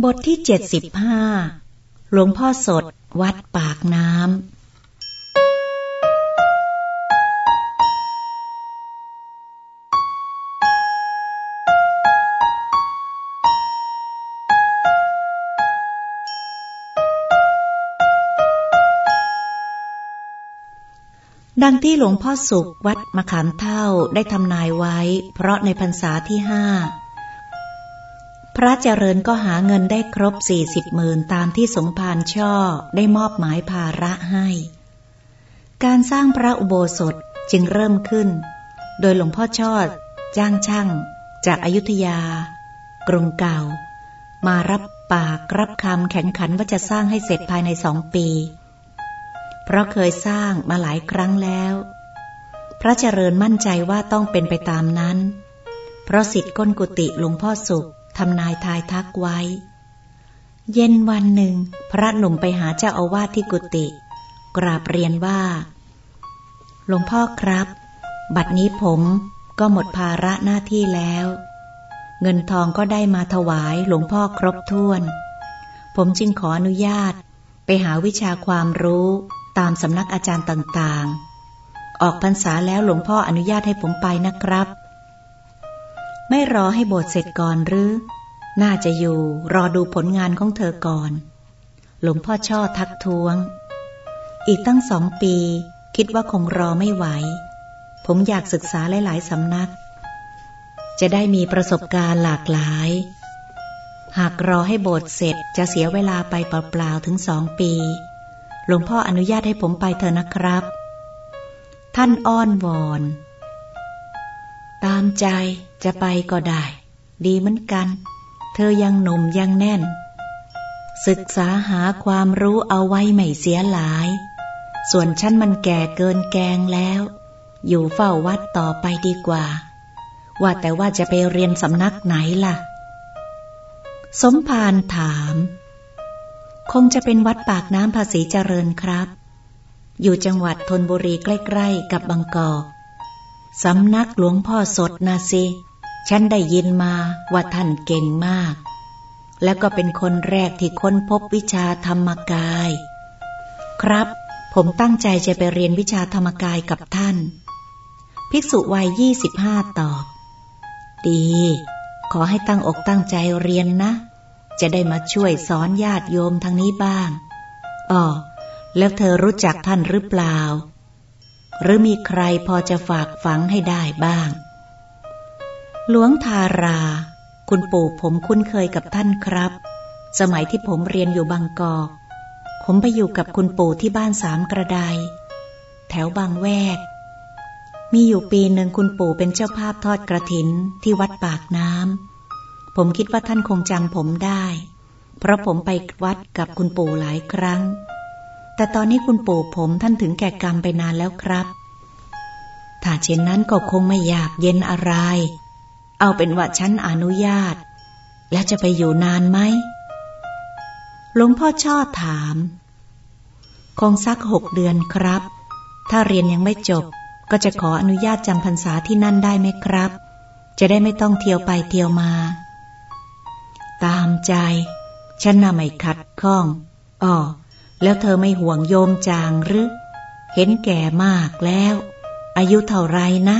บทที่เจ็ดสิบห้าหลวงพ่อสด วัดปากน้ำ ดังที่หลวงพ่อสุขวัดมะขามเท่าได้ทำนายไว้ เพราะในพรรษาที่ห้า ระเจริญก็หาเงินได้ครบสี่สิบหมื่นตามที่สมภารช่อได้มอบหมายภาระให้ การสร้างพระอุโบสถจึงเริ่มขึ้น โดยหลวงพ่อชอด จ้างช่าง จากอายุทยา กรุงเก่า มารับปากรับคำแข่งขันว่าจะสร้างให้เสร็จภายในสองปี เพราะเคยสร้างมาหลายครั้งแล้ว พระเจริญมั่นใจว่าต้องเป็นไปตามนั้น เพราะสิทธิ์ก้นกุฏิหลวงพ่อสุข ทำนายทายทักไว้ เย็นวันหนึ่ง พระหนุ่มไปหาเจ้าอาวาสที่กุฏิกราบเรียนว่า หลวงพ่อครับ บัดนี้ผมก็หมดภาระหน้าที่แล้ว เงินทองก็ได้มาถวายหลวงพ่อครบถ้วน ผมจึงขออนุญาตไปหาวิชาความรู้ตามสำนักอาจารย์ต่างๆ ออกพรรษาแล้วหลวงพ่ออนุญาตให้ผมไปนะครับ ไม่รอให้โบสถ์เสร็จก่อนหรือ น่าจะอยู่รอดูผลงานของเธอก่อน หลวงพ่อช่อทักท้วง อีกตั้งสองปี คิดว่าคงรอไม่ไหว ผมอยากศึกษาหลาย ๆ สำนัก จะได้มีประสบการณ์หลากหลาย หากรอให้โบสถ์เสร็จจะเสียเวลาไปเปล่า ๆ ถึงสองปี หลวงพ่ออนุญาตให้ผมไปเถอะนะครับ ท่านอ้อนวอน ตามใจจะไปก็ได้ ดีเหมือนกัน เธอยังหนุ่มยังแน่น ศึกษาหาความรู้เอาไว้ไม่เสียหลาย ส่วนฉันมันแก่เกินแกงแล้ว อยู่เฝ้าวัดต่อไปดีกว่า ว่าแต่ว่าจะไปเรียนสำนักไหนล่ะ สมภารถาม คงจะเป็นวัดปากน้ำภาษีเจริญครับ อยู่จังหวัดธนบุรีใกล้ ๆ กับบางกอก สำนักหลวงพ่อสดนะสิ ฉันได้ยินมาว่าท่านเก่งมาก แล้วก็เป็นคนแรกที่ค้นพบวิชาธรรมกาย ครับ ผมตั้งใจจะไปเรียนวิชาธรรมกายกับท่าน ภิกษุวัยยี่สิบห้าตอบ ดี ขอให้ตั้งอกตั้งใจเรียนนะ จะได้มาช่วยสอนญาติโยมทางนี้บ้างอ๋อแล้วเธอรู้จักท่านหรือเปล่า หรือมีใครพอจะฝากฝังให้ได้บ้าง หลวงทารา คุณปู่ผมคุ้นเคยกับท่านครับ สมัยที่ผมเรียนอยู่บางกอก ผมไปอยู่กับคุณปู่ที่บ้านสามกระไดแถวบางแวก มีอยู่ปีหนึ่งคุณปู่เป็นเจ้าภาพทอดกระถินที่วัดปากน้ำ ผมคิดว่าท่านคงจำผมได้ เพราะผมไปวัดกับคุณปู่หลายครั้ง แต่ตอนนี้คุณปู่ผมท่านถึงแก่กรรมไปนานแล้วครับ ถ้าเช่นนั้นก็คงไม่อยากเย็นอะไร เอาเป็นว่าฉันอนุญาต แล้วจะไปอยู่นานไหมหลวงพ่อชอบถาม คงสักหกเดือนครับ ถ้าเรียนยังไม่จบ ก็จะขออนุญาตจำพรรษาที่นั่นได้ไหมครับ จะได้ไม่ต้องเที่ยวไปเที่ยวมา ตามใจ ฉันน่ะไม่ขัดข้องอ๋อ แล้วเธอไม่ห่วงโยมจางหรือ เห็นแก่มากแล้ว อายุเท่าไรนะ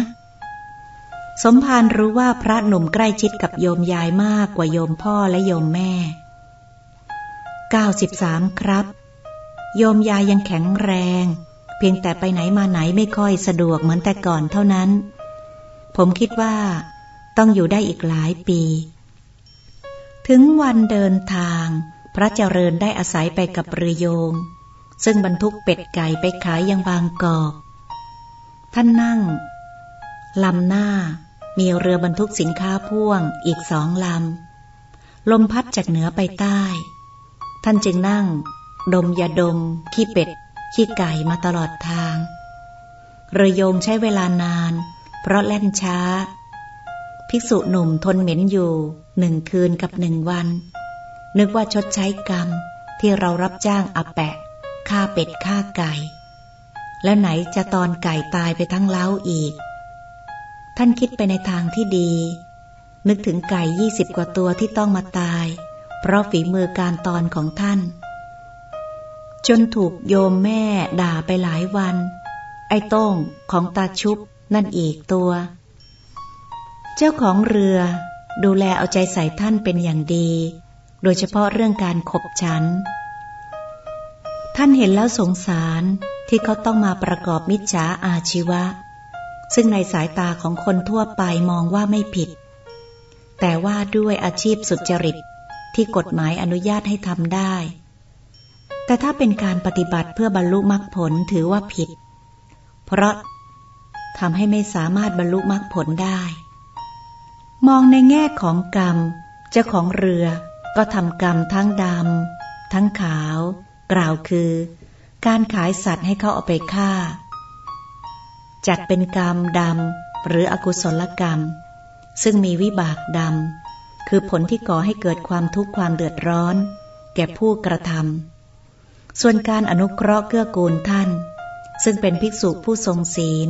สมภารรู้ว่าพระหนุ่มใกล้ชิดกับโยมยายมากกว่าโยมพ่อและโยมแม่ 93 ครับ โยมยายยังแข็งแรง เพียงแต่ไปไหนมาไหนไม่ค่อยสะดวกเหมือนแต่ก่อนเท่านั้น ผมคิดว่าต้องอยู่ได้อีกหลายปี ถึงวันเดินทาง พระเจริญได้อาศัยไปกับเรือโยง ซึ่งบรรทุกเป็ดไก่ไปขายยังบางกอก ท่านนั่ง ลำหน้ามีเรือบรรทุกสินค้าพ่วงอีกสองลำ ลมพัดจากเหนือไปใต้ ท่านจึงนั่ง ดมยาดม ขี้เป็ด ขี้ไก่มาตลอดทาง เรือโยงใช้เวลานาน เพราะแล่นช้า ภิกษุหนุ่มทนเหม็นอยู่หนึ่งคืนกับหนึ่งวัน นึกว่าชดใช้กรรมที่เรารับจ้างอาแปะฆ่าเป็ดฆ่าไก่ แล้วไหนจะตอนไก่ตายไปทั้งเล้าอีก ท่านคิดไปในทางที่ดี นึกถึงไก่ยี่สิบกว่าตัวที่ต้องมาตาย เพราะฝีมือการตอนของท่าน จนถูกโยมแม่ด่าไปหลายวัน ไอ้โต้งของตาชุบนั่นอีกตัว เจ้าของเรือดูแลเอาใจใส่ท่านเป็นอย่างดี โดยเฉพาะเรื่องการขบฉัน ท่านเห็นแล้วสงสารที่เขาต้องมาประกอบมิจฉาอาชีวะ ซึ่งในสายตาของคนทั่วไปมองว่าไม่ผิด แต่ว่าด้วยอาชีพสุจริตที่กฎหมายอนุญาตให้ทำได้ แต่ถ้าเป็นการปฏิบัติเพื่อบรรลุมรรคผลถือว่าผิด เพราะทำให้ไม่สามารถบรรลุมรรคผลได้ มองในแง่ของกรรมเจ้าของเรือ ก็ทำกรรมทั้งดำทั้งขาว กล่าวคือ การขายสัตว์ให้เขาเอาไปฆ่า จัดเป็นกรรมดำหรืออกุศลกรรม ซึ่งมีวิบากดำคือผลที่ก่อให้เกิดความทุกข์ความเดือดร้อน แก่ผู้กระทำส่วนการอนุเคราะห์เกื้อกูลท่าน ซึ่งเป็นภิกษุผู้ทรงศีล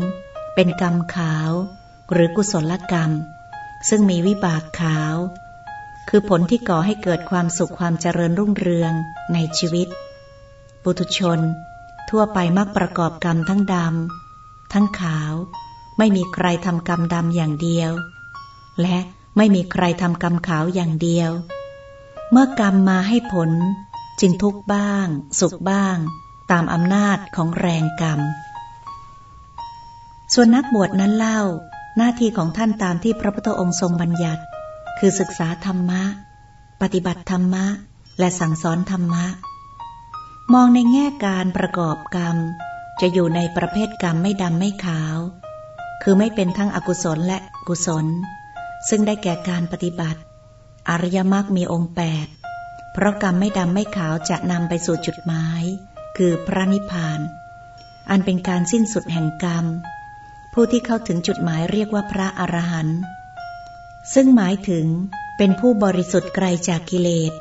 เป็นกรรมขาว หรือกุศลกรรม ซึ่งมีวิบากขาว คือผลที่ก่อให้เกิดความสุขความเจริญรุ่งเรืองในชีวิต ปุถุชน ทั่วไปมักประกอบกรรมทั้งดำทั้งขาว ไม่มีใครทำกรรมดำอย่างเดียว และไม่มีใครทำกรรมขาวอย่างเดียว เมื่อกรรมมาให้ผล จึงทุกบ้าง สุขบ้าง ตามอำนาจของแรงกรรม ส่วนนักบวชนั้นเล่าหน้าที่ของท่านตามที่พระพุทธองค์ทรงบัญญัติ คือศึกษาธรรมะ ปฏิบัติธรรมะ และสั่งสอนธรรมะ มองในแง่การประกอบกรรม จะอยู่ในประเภทกรรมไม่ดำไม่ขาว คือไม่เป็นทั้งอกุศลและกุศล ซึ่งได้แก่การปฏิบัติ อริยมรรคมีองค์แปดเพราะกรรมไม่ดำไม่ขาวจะนำไปสู่จุดหมาย คือพระนิพพาน อันเป็นการสิ้นสุดแห่งกรรม ผู้ที่เข้าถึงจุดหมายเรียกว่าพระอรหันต์ ซึ่งหมายถึงเป็นผู้บริสุทธิ์ไกลจากกิเลส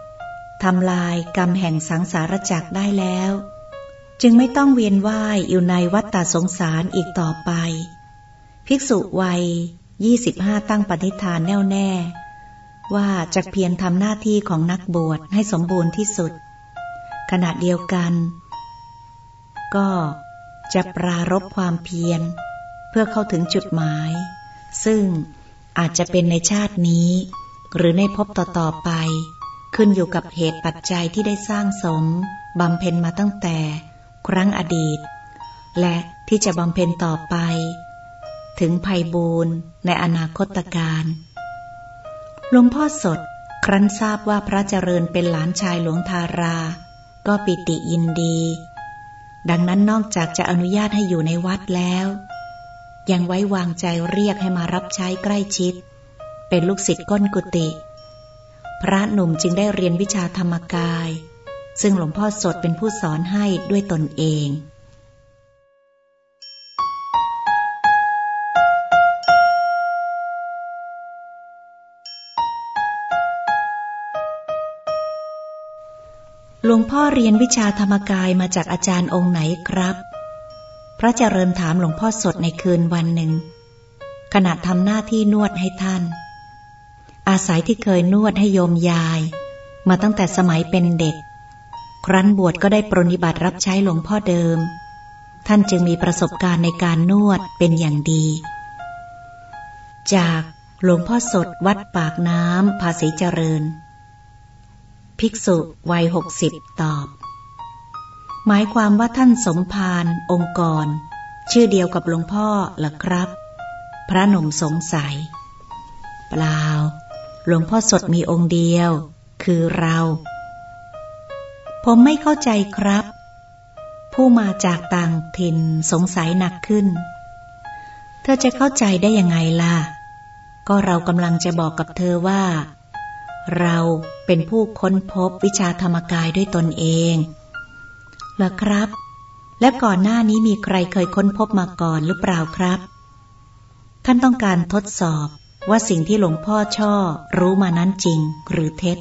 ทำลายกรรมแห่งสังสารจักรได้แล้ว จึงไม่ต้องเวียนว่ายอยู่ในวัฏฏสงสารอีกต่อไป ภิกษุวัยยี่สิบห้าตั้งปณิธานแน่วแน่ ว่าจะเพียรทำหน้าที่ของนักบวชให้สมบูรณ์ที่สุด ขณะเดียวกัน ก็จะปรารบความเพียร เพื่อเข้าถึงจุดหมาย ซึ่ง อาจจะเป็นในชาตินี้ หรือในภพต่อๆไป ขึ้นอยู่กับเหตุปัจจัยที่ได้สร้างสมบำเพ็ญมาตั้งแต่ ครั้งอดีต และที่จะบำเพ็ญต่อไป ถึงภัยบูรณ์ในอนาคตการหลวงพ่อสดครั้นทราบว่าพระเจริญเป็นหลานชายหลวงทารา ก็ปิติยินดี ดังนั้นนอกจากจะอนุญาตให้อยู่ในวัดแล้ว ยังไว้วางใจเรียกให้มารับใช้ใกล้ชิด เป็นลูกศิษย์ก้นกุฏิพระหนุ่มจึงได้เรียนวิชาธรรมกาย ซึ่งหลวงพ่อสดเป็นผู้สอนให้ด้วยตนเองหลวงพ่อเรียนวิชาธรรมกายมาจากอาจารย์องค์ไหนครับ พระเจริญถามหลวงพ่อสดในคืนวันหนึ่ง ขณะทำหน้าที่นวดให้ท่าน อาศัยที่เคยนวดให้โยมยาย มาตั้งแต่สมัยเป็นเด็ก ครั้นบวชก็ได้ปรนิบัติรับใช้หลวงพ่อเดิม ท่านจึงมีประสบการณ์ในการนวดเป็นอย่างดี จากหลวงพ่อสดวัดปากน้ำภาษีเจริญ ภิกษุวัยหกสิบตอบ หมายความว่าท่านสมภารองค์กร ชื่อเดียวกับหลวงพ่อหรอครับ พระหนุ่มสงสัย เปล่า หลวงพ่อสดมีองค์เดียว คือเรา ผมไม่เข้าใจครับ ผู้มาจากต่างถิ่นสงสัยหนักขึ้น เธอจะเข้าใจได้ยังไงล่ะ ก็เรากำลังจะบอกกับเธอว่า เราเป็นผู้ค้นพบวิชาธรรมกายด้วยตนเอง เหรอครับ และก่อนหน้านี้มีใครเคยค้นพบมาก่อนหรือเปล่าครับ ท่านต้องการทดสอบว่าสิ่งที่หลวงพ่อช่อรู้มานั้นจริงหรือเท็จ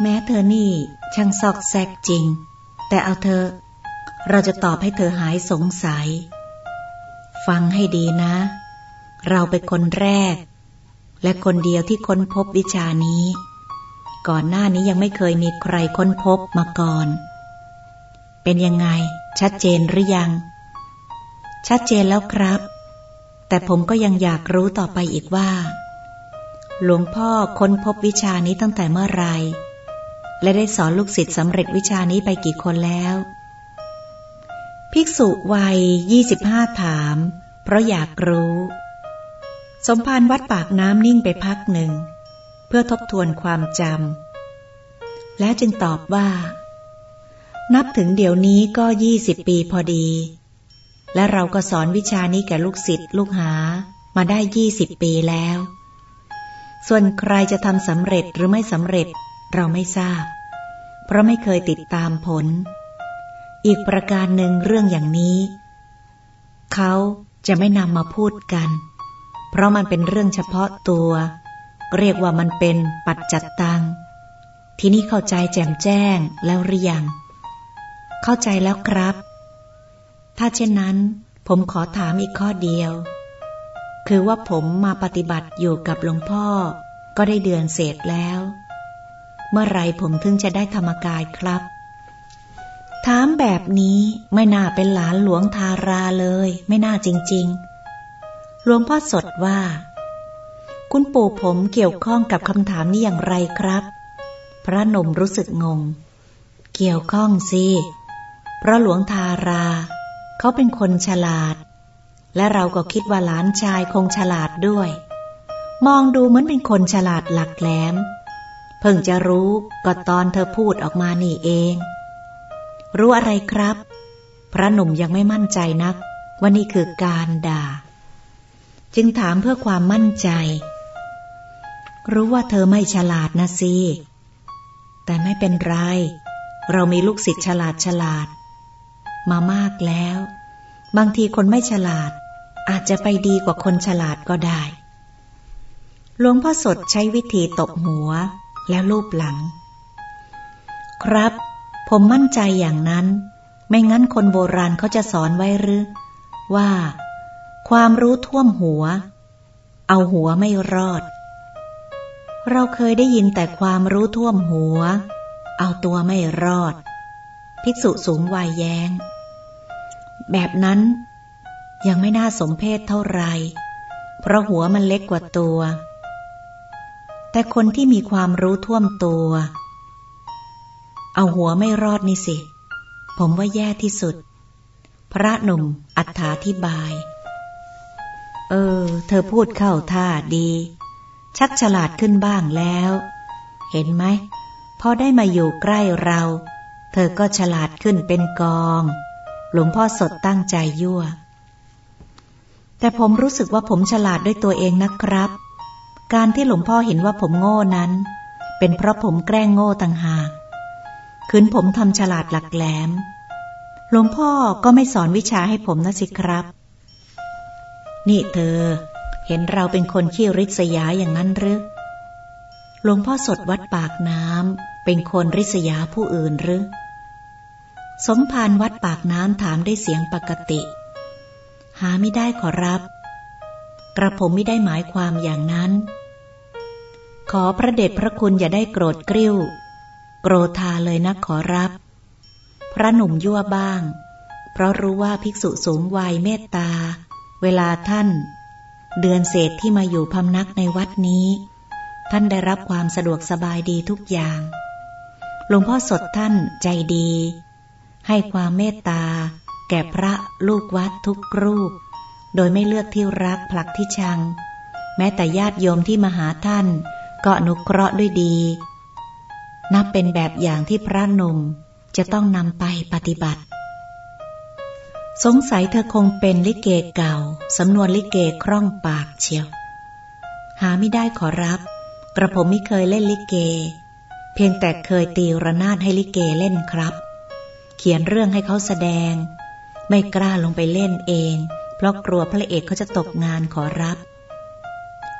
แม้เธอนี่ช่างซอกแซกจริง แต่เอาเธอ เราจะตอบให้เธอหายสงสัย ฟังให้ดีนะ เราเป็นคนแรก และคนเดียวที่ค้นพบวิชานี้ ก่อนหน้านี้ยังไม่เคยมีใครค้นพบมาก่อน เป็นยังไง ชัดเจนหรือยัง ชัดเจนแล้วครับ แต่ผมก็ยังอยากรู้ต่อไปอีกว่า หลวงพ่อค้นพบวิชานี้ตั้งแต่เมื่อไร และได้สอนลูกศิษย์สำเร็จวิชานี้ไปกี่คนแล้ว ภิกษุวัยยี่สิบห้าถาม เพราะอยากรู้ สมภารวัดปากน้ำนิ่งไปพักหนึ่ง เพื่อทบทวนความจำแล้วจึงตอบว่า นับถึงเดี๋ยวนี้ก็ยี่สิบปีพอดี และเราก็สอนวิชานี้แก่ลูกศิษย์ลูกหามาได้ยี่สิบปีแล้ว ส่วนใครจะทำสำเร็จหรือไม่สำเร็จเราไม่ทราบ เพราะไม่เคยติดตามผล อีกประการหนึ่งเรื่องอย่างนี้ เขาจะไม่นำมาพูดกัน เพราะมันเป็นเรื่องเฉพาะตัว เรียกว่ามันเป็นปัจจัตตัง ที่นี้เข้าใจแจ่มแจ้งแล้วหรือยัง เข้าใจแล้วครับ ถ้าเช่นนั้น ผมขอถามอีกข้อเดียว คือว่าผมมาปฏิบัติอยู่กับหลวงพ่อ ก็ได้เดือนเศษแล้ว เมื่อไรผมถึงจะได้ธรรมกายครับ ถามแบบนี้ไม่น่าเป็นหลานหลวงทาราเลย ไม่น่าจริง ๆ หลวงพ่อสดว่า คุณปู่ผมเกี่ยวข้องกับคำถามนี้อย่างไรครับ พระนมรู้สึกงงเกี่ยวข้องสิ เพราะหลวงทารา เขาเป็นคนฉลาด และเราก็คิดว่าหลานชายคงฉลาดด้วย มองดูเหมือนเป็นคนฉลาดหลักแหลม เพิ่งจะรู้ก็ตอนเธอพูดออกมานี่เอง รู้อะไรครับ พระหนุ่มยังไม่มั่นใจนักว่านี่คือการด่า จึงถามเพื่อความมั่นใจ รู้ว่าเธอไม่ฉลาดนะสิแต่ไม่เป็นไร เรามีลูกศิษย์ฉลาดฉลาด มามากแล้ว บางทีคนไม่ฉลาด อาจจะไปดีกว่าคนฉลาดก็ได้ หลวงพ่อสดใช้วิธีตบหัวแล้วลูบหลัง ครับ ผมมั่นใจอย่างนั้น ไม่งั้นคนโบราณเขาจะสอนไว้หรือ ว่า ความรู้ท่วมหัว เอาหัวไม่รอด เราเคยได้ยินแต่ความรู้ท่วมหัว เอาตัวไม่รอด ภิกษุสูงวัยแยง้ง แบบนั้นยังไม่น่าสมเพศเท่าไร เพราะหัวมันเล็กกว่าตัว แต่คนที่มีความรู้ท่วมตัว เอาหัวไม่รอดนี่สิ ผมว่าแย่ที่สุด พระหนุ่มอัถาธิบาย เออ เธอพูดเข้าท่าดี ชักฉลาดขึ้นบ้างแล้ว เห็นไหมพอได้มาอยู่ใกล้เรา เธอก็ฉลาดขึ้นเป็นกอง หลวงพ่อสดตั้งใจยั่ว แต่ผมรู้สึกว่าผมฉลาดด้วยตัวเองนะครับ การที่หลวงพ่อเห็นว่าผมโง่นั้น เป็นเพราะผมแกล้งโง่ต่างหากคืนผมทำฉลาดหลักแหลม หลวงพ่อก็ไม่สอนวิชาให้ผมนะสิครับ นี่เธอ เห็นเราเป็นคนขี้ริษยาอย่างนั้นหรือหลวงพ่อสดวัดปากน้ำ เป็นคนริษยาผู้อื่นหรือ สมภารวัดปากน้ำถามได้เสียงปกติ หาไม่ได้ขอรับ กระผมไม่ได้หมายความอย่างนั้น ขอพระเดชพระคุณอย่าได้โกรธกริ้ว โกรธาเลยนะขอรับ พระหนุ่มยั่วบ้าง เพราะรู้ว่าภิกษุสูงวัยเมตตา เวลาท่าน เดือนเศษที่มาอยู่พำนักในวัดนี้ท่านได้รับความสะดวกสบายดีทุกอย่าง หลวงพ่อสดท่านใจดี ให้ความเมตตา แก่พระลูกวัดทุกรูป โดยไม่เลือกที่รักผลักที่ชัง แม้แต่ญาติโยมที่มาหาท่าน ก็อนุเคราะห์ด้วยดี นับเป็นแบบอย่างที่พระหนุ่มจะต้องนำไปปฏิบัติ สงสัยเธอคงเป็นลิเกเก่า สำนวนลิเกคล่องปากเชียว หาไม่ได้ขอรับ กระผมไม่เคยเล่นลิเก พียงแต่เคยตีระนาดให้ลิเกเล่นครับ เขียนเรื่องให้เขาแสดง ไม่กล้าลงไปเล่นเอง เพราะกลัวพระเอกเขาจะตกงานขอรับ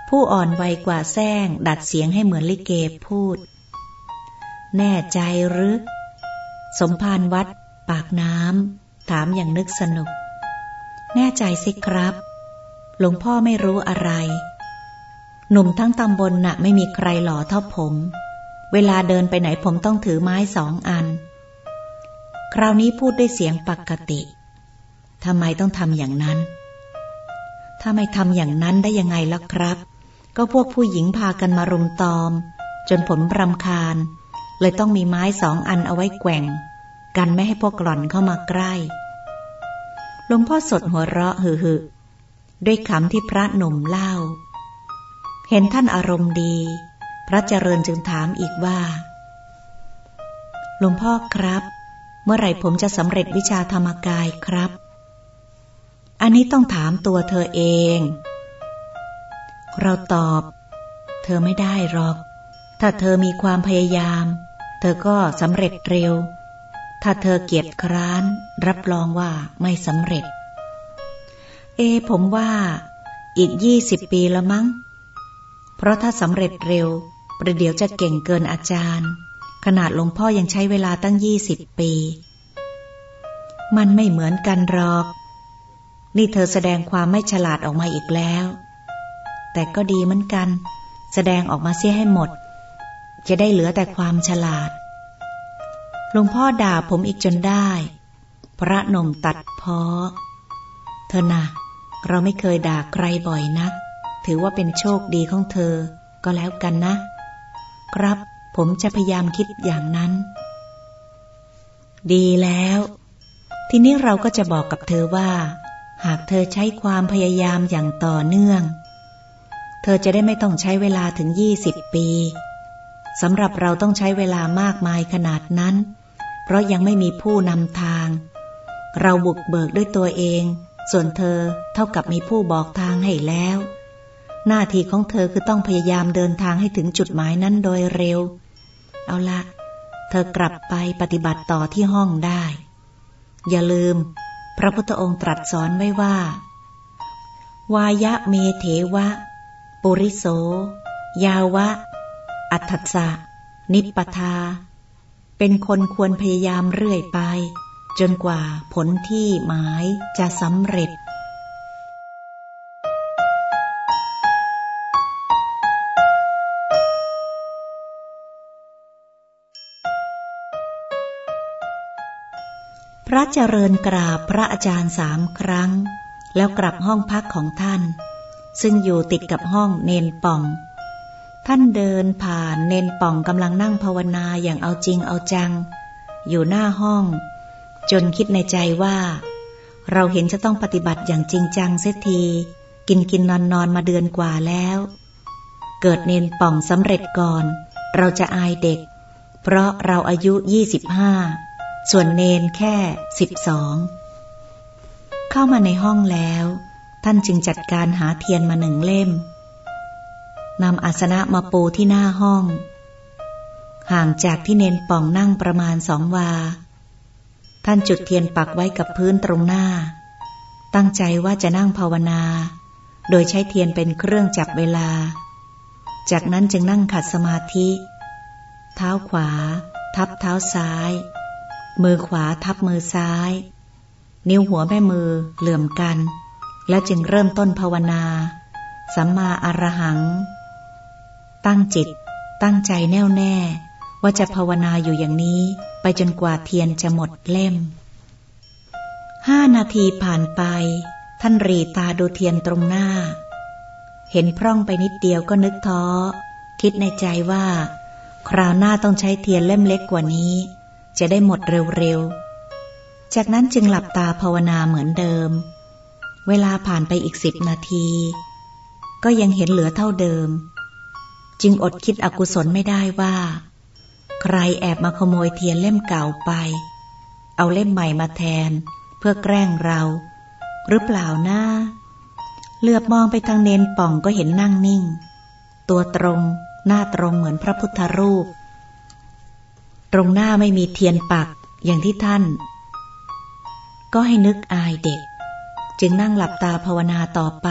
ผู้อ่อนวัยกว่าแซงดัดเสียงให้เหมือนลิเกพูด แน่ใจหรือ สมภารวัด ปากน้ำถามอย่างนึกสนุก แน่ใจสิครับ หลวงพ่อไม่รู้อะไร หนุ่มทั้งตำบลน่ะไม่มีใครหล่อเท่าผม เวลาเดินไปไหนผมต้องถือไม้สองอัน คราวนี้พูดด้วยเสียงปกติทำไมต้องทำอย่างนั้น ถ้าไม่ทำอย่างนั้นได้ยังไงล่ะครับ ก็พวกผู้หญิงพากันมารุมตอม จนผมรำคาญ เลยต้องมีไม้สองอันเอาไว้แกว่ง กันไม่ให้พวกหล่อนเข้ามาใกล้หลวงพ่อสดหัวเราะหึหึด้วยคำที่พระหนุ่มเล่า เห็นท่านอารมณ์ดี พระเจริญจึงถามอีกว่า หลวงพ่อครับ เมื่อไหร่ผมจะสำเร็จวิชาธรรมกายครับ อันนี้ต้องถามตัวเธอเอง เราตอบ เธอไม่ได้หรอก ถ้าเธอมีความพยายาม เธอก็สำเร็จเร็ว ถ้าเธอเกียจคร้าน รับรองว่าไม่สำเร็จ เอ ผมว่า อีกยี่สิบปีละมั้ง เพราะถ้าสำเร็จเร็ว ประเดี๋ยวจะเก่งเกินอาจารย์ ขนาดหลวงพ่อยังใช้เวลาตั้งยี่สิบปี มันไม่เหมือนกันหรอก นี่เธอแสดงความไม่ฉลาดออกมาอีกแล้ว แต่ก็ดีเหมือนกัน แสดงออกมาเสียให้หมด จะได้เหลือแต่ความฉลาดหลวงพ่อด่าผมอีกจนได้ พระนมตัดพอเธอนะเราไม่เคยด่าใครบ่อยนัก ถือว่าเป็นโชคดีของเธอ ก็แล้วกันนะ ครับ ผมจะพยายามคิดอย่างนั้น ดีแล้ว ทีนี้เราก็จะบอกกับเธอว่า หากเธอใช้ความพยายามอย่างต่อเนื่อง เธอจะได้ไม่ต้องใช้เวลาถึงยี่สิบปีสำหรับเราต้องใช้เวลามากมายขนาดนั้น เพราะยังไม่มีผู้นำทาง เราบุกเบิกด้วยตัวเอง ส่วนเธอเท่ากับมีผู้บอกทางให้แล้ว หน้าที่ของเธอคือต้องพยายามเดินทางให้ถึงจุดหมายนั้นโดยเร็ว เอาละ เธอกลับไปปฏิบัติต่อที่ห้องได้ อย่าลืม พระพุทธองค์ตรัสสอนไว้ว่า วายะเมเถวะ ปุริโส ยาวะ อัตถะนิปปทา เป็นคนควรพยายามเรื่อยไป จนกว่าผลที่หมายจะสำเร็จ พระเจริญกราบพระอาจารย์สามครั้ง แล้วกลับห้องพักของท่าน ซึ่งอยู่ติดกับห้องเนนป่อง ท่านเดินผ่านเนนป่องกำลังนั่งภาวนาอย่างเอาจริงเอาจัง อยู่หน้าห้อง จนคิดในใจว่า เราเห็นจะต้องปฏิบัติอย่างจริงจังเสียที กินกินนอนนอนมาเดือนกว่าแล้ว เกิดเนนป่องสำเร็จก่อน เราจะอายเด็ก เพราะเราอายุยี่สิบห้า ส่วนเนนแค่สิบสองเข้ามาในห้องแล้ว ท่านจึงจัดการหาเทียนมาหนึ่งเล่มนำอาสนะมาปูที่หน้าห้อง ห่างจากที่เนนป่องนั่งประมาณสองวา ท่านจุดเทียนปักไว้กับพื้นตรงหน้า ตั้งใจว่าจะนั่งภาวนา โดยใช้เทียนเป็นเครื่องจับเวลา จากนั้นจึงนั่งขัดสมาธิ เท้าขวา ทับเท้าซ้าย มือขวาทับมือซ้าย นิ้วหัวแม่มือเหลื่อมกัน แล้วจึงเริ่มต้นภาวนา สัมมาอรหัง ตั้งจิต ตั้งใจแน่วแน่ ว่าจะภาวนาอยู่อย่างนี้ไปจนกว่าเทียนจะหมดเล่มห้านาทีผ่านไป ท่านรีตาดูเทียนตรงหน้า เห็นพร่องไปนิดเดียวก็นึกท้อ คิดในใจว่า คราวหน้าต้องใช้เทียนเล่มเล็กกว่านี้ จะได้หมดเร็วๆ จากนั้นจึงหลับตาภาวนาเหมือนเดิม เวลาผ่านไปอีกสิบนาที ก็ยังเห็นเหลือเท่าเดิม จึงอดคิดอกุศลไม่ได้ว่า ใครแอบมาขโมยเทียนเล่มเก่าไป เอาเล่มใหม่มาแทน เพื่อแกล้งเรา หรือเปล่านะเหลือบมองไปทางเนนป่องก็เห็นนั่งนิ่ง ตัวตรงหน้าตรงเหมือนพระพุทธรูป ตรงหน้าไม่มีเทียนปักอย่างที่ท่าน ก็ให้นึกอายเด็ก จึงนั่งหลับตาภาวนาต่อไป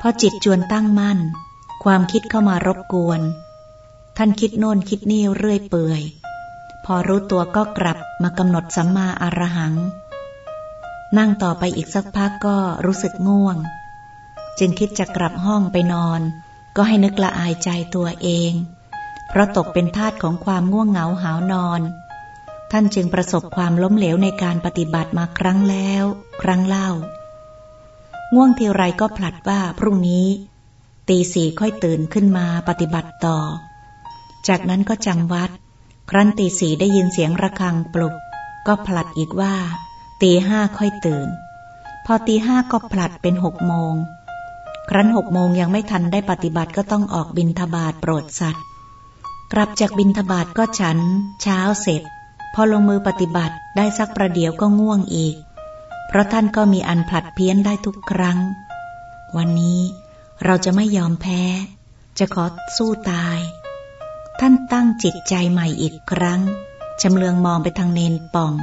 พอจิตจวนตั้งมั่น ความคิดเข้ามารบกวน ท่านคิดโน่นคิดนี่เรื่อยเปื่อย พอรู้ตัวก็กลับมากำหนดสัมมาอารหัง นั่งต่อไปอีกสักพักก็รู้สึกง่วง จึงคิดจะกลับห้องไปนอน ก็ให้นึกละอายใจตัวเอง เพราะตกเป็นทาสของความง่วงเหงาหานอน ท่านจึงประสบความล้มเหลวในการปฏิบัติมาครั้งแล้ว ครั้งเล่า ง่วงทีไรก็ผลัดว่าพรุ่งนี้ ตีสี่ค่อยตื่นขึ้นมาปฏิบัติต่อ จากนั้นก็จำวัด ครั้นตีสี่ได้ยินเสียงระฆังปลุก ก็ผลัดอีกว่า ตีห้าค่อยตื่น พอตีห้าก็ผลัดเป็นหกโมงครั้นหกโมงยังไม่ทันได้ปฏิบัติก็ต้องออกบินทบาทโปรดสัตว์ กลับจากบินทบาทก็ฉัน เช้าเสร็จ พอลงมือปฏิบัติได้สักประเดี๋ยวก็ง่วงอีก เพราะท่านก็มีอันผลัดเพี้ยนได้ทุกครั้ง วันนี้เราจะไม่ยอมแพ้ จะขอสู้ตาย ท่านตั้งจิตใจใหม่อีกครั้งชำเลืองมองไปทางเนนป่อง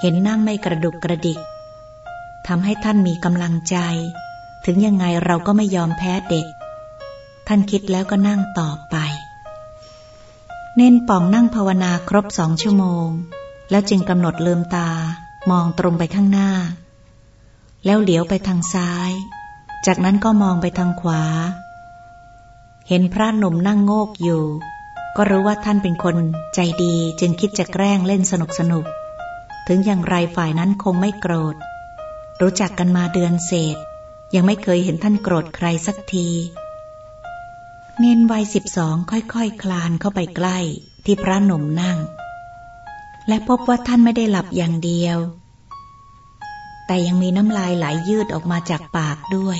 เห็นนั่งไม่กระดุกกระดิกทำให้ท่านมีกำลังใจ ถึงยังไงเราก็ไม่ยอมแพ้เด็ก ท่านคิดแล้วก็นั่งต่อไป เน้นป่องนั่งภาวนาครบสองชั่วโมง แล้วจึงกำหนดลืมตามองตรงไปข้างหน้า แล้วเหลียวไปทางซ้าย จากนั้นก็มองไปทางขวา เห็นพระหนุ่มนั่งโงกอยู่ ก็รู้ว่าท่านเป็นคนใจดีจึงคิดจะแกล้งเล่นสนุกสนุก ถึงอย่างไรฝ่ายนั้นคงไม่โกรธ รู้จักกันมาเดือนเศษ ยังไม่เคยเห็นท่านโกรธใครสักที เนนวัยสิบสองค่อยๆคคลานเข้าไปใกล้ที่พระหนุ่มนั่ง และพบว่าท่านไม่ได้หลับอย่างเดียว แต่ยังมีน้ำลายไหลยยืดออกมาจากปากด้วย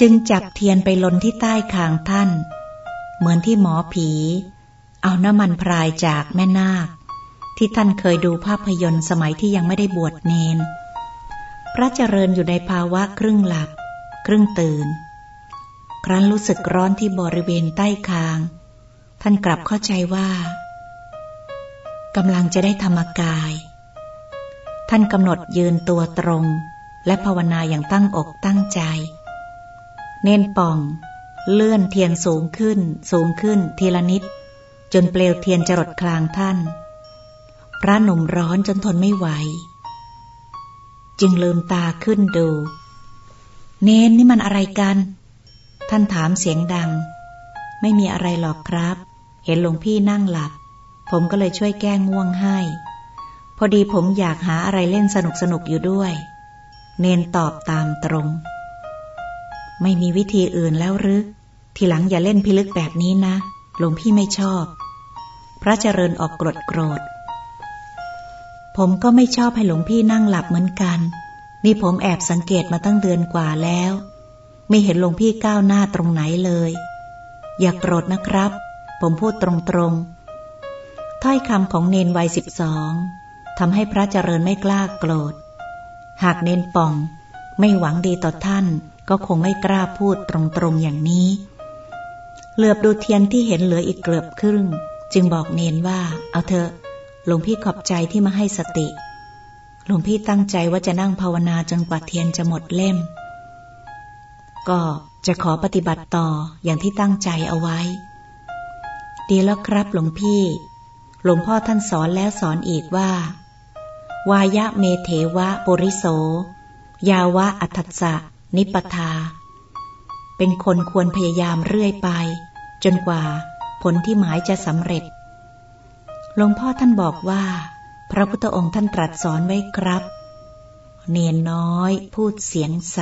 จึงจับเทียนไปลนที่ใต้คางท่าน เหมือนที่หมอผี เอาน้ำมันพรายจากแม่นาค ที่ท่านเคยดูภาพยนตร์สมัยที่ยังไม่ได้บวชเนน พระเจริญอยู่ในภาวะครึ่งหลับ ครึ่งตื่น ครั้นรู้สึกร้อนที่บริเวณใต้คาง ท่านกลับเข้าใจว่ากำลังจะได้ธรรมกาย ท่านกำหนดยืนตัวตรง และภาวนาอย่างตั้งอกตั้งใจ เน้นป่อง เลื่อนเทียนสูงขึ้น สูงขึ้น ทีละนิด จนเปลวเทียนจรดคลางท่าน พระหนุ่มร้อนจนทนไม่ไหว จึงลืมตาขึ้นดู เน้นนี่มันอะไรกัน ท่านถามเสียงดัง ไม่มีอะไรหรอกครับ เห็นหลวงพี่นั่งหลับ ผมก็เลยช่วยแก้ง่วงให้ พอดีผมอยากหาอะไรเล่นสนุกสนุกอยู่ด้วย เนนตอบตามตรง ไม่มีวิธีอื่นแล้วหรือทีหลังอย่าเล่นพิลึกแบบนี้นะ หลวงพี่ไม่ชอบ พระเจริญออกกรดโกรธ ผมก็ไม่ชอบให้หลวงพี่นั่งหลับเหมือนกัน นี่ผมแอบสังเกตมาตั้งเดือนกว่าแล้ว ไม่เห็นหลวงพี่ก้าวหน้าตรงไหนเลย อย่ากโกรธนะครับ ผมพูดตรงๆ ถ้อยคำของเนนวัยสิบสองทำให้พระเจริญไม่กล้าโกรธ หากเนนป่อง ไม่หวังดีต่อท่าน ก็คงไม่กล้าพูดตรงๆอย่างนี้ เหลือบดูเทียนที่เห็นเหลืออีกเกือบครึ่ง จึงบอกเนนว่า เอาเถอะหลวงพี่ขอบใจที่มาให้สติหลวงพี่ตั้งใจว่าจะนั่งภาวนาจนกว่าเทียนจะหมดเล่ม ก็จะขอปฏิบัติต่ออย่างที่ตั้งใจเอาไว้ ดีแล้วครับหลวงพี่ หลวงพ่อท่านสอนแล้วสอนอีกว่า วายะเมเทวะปุริโส ยาวะอัตสะนิปทา เป็นคนควรพยายามเรื่อยไป จนกว่าผลที่หมายจะสำเร็จ หลวงพ่อท่านบอกว่า พระพุทธองค์ท่านตรัสสอนไว้ครับ เนียนน้อยพูดเสียงใส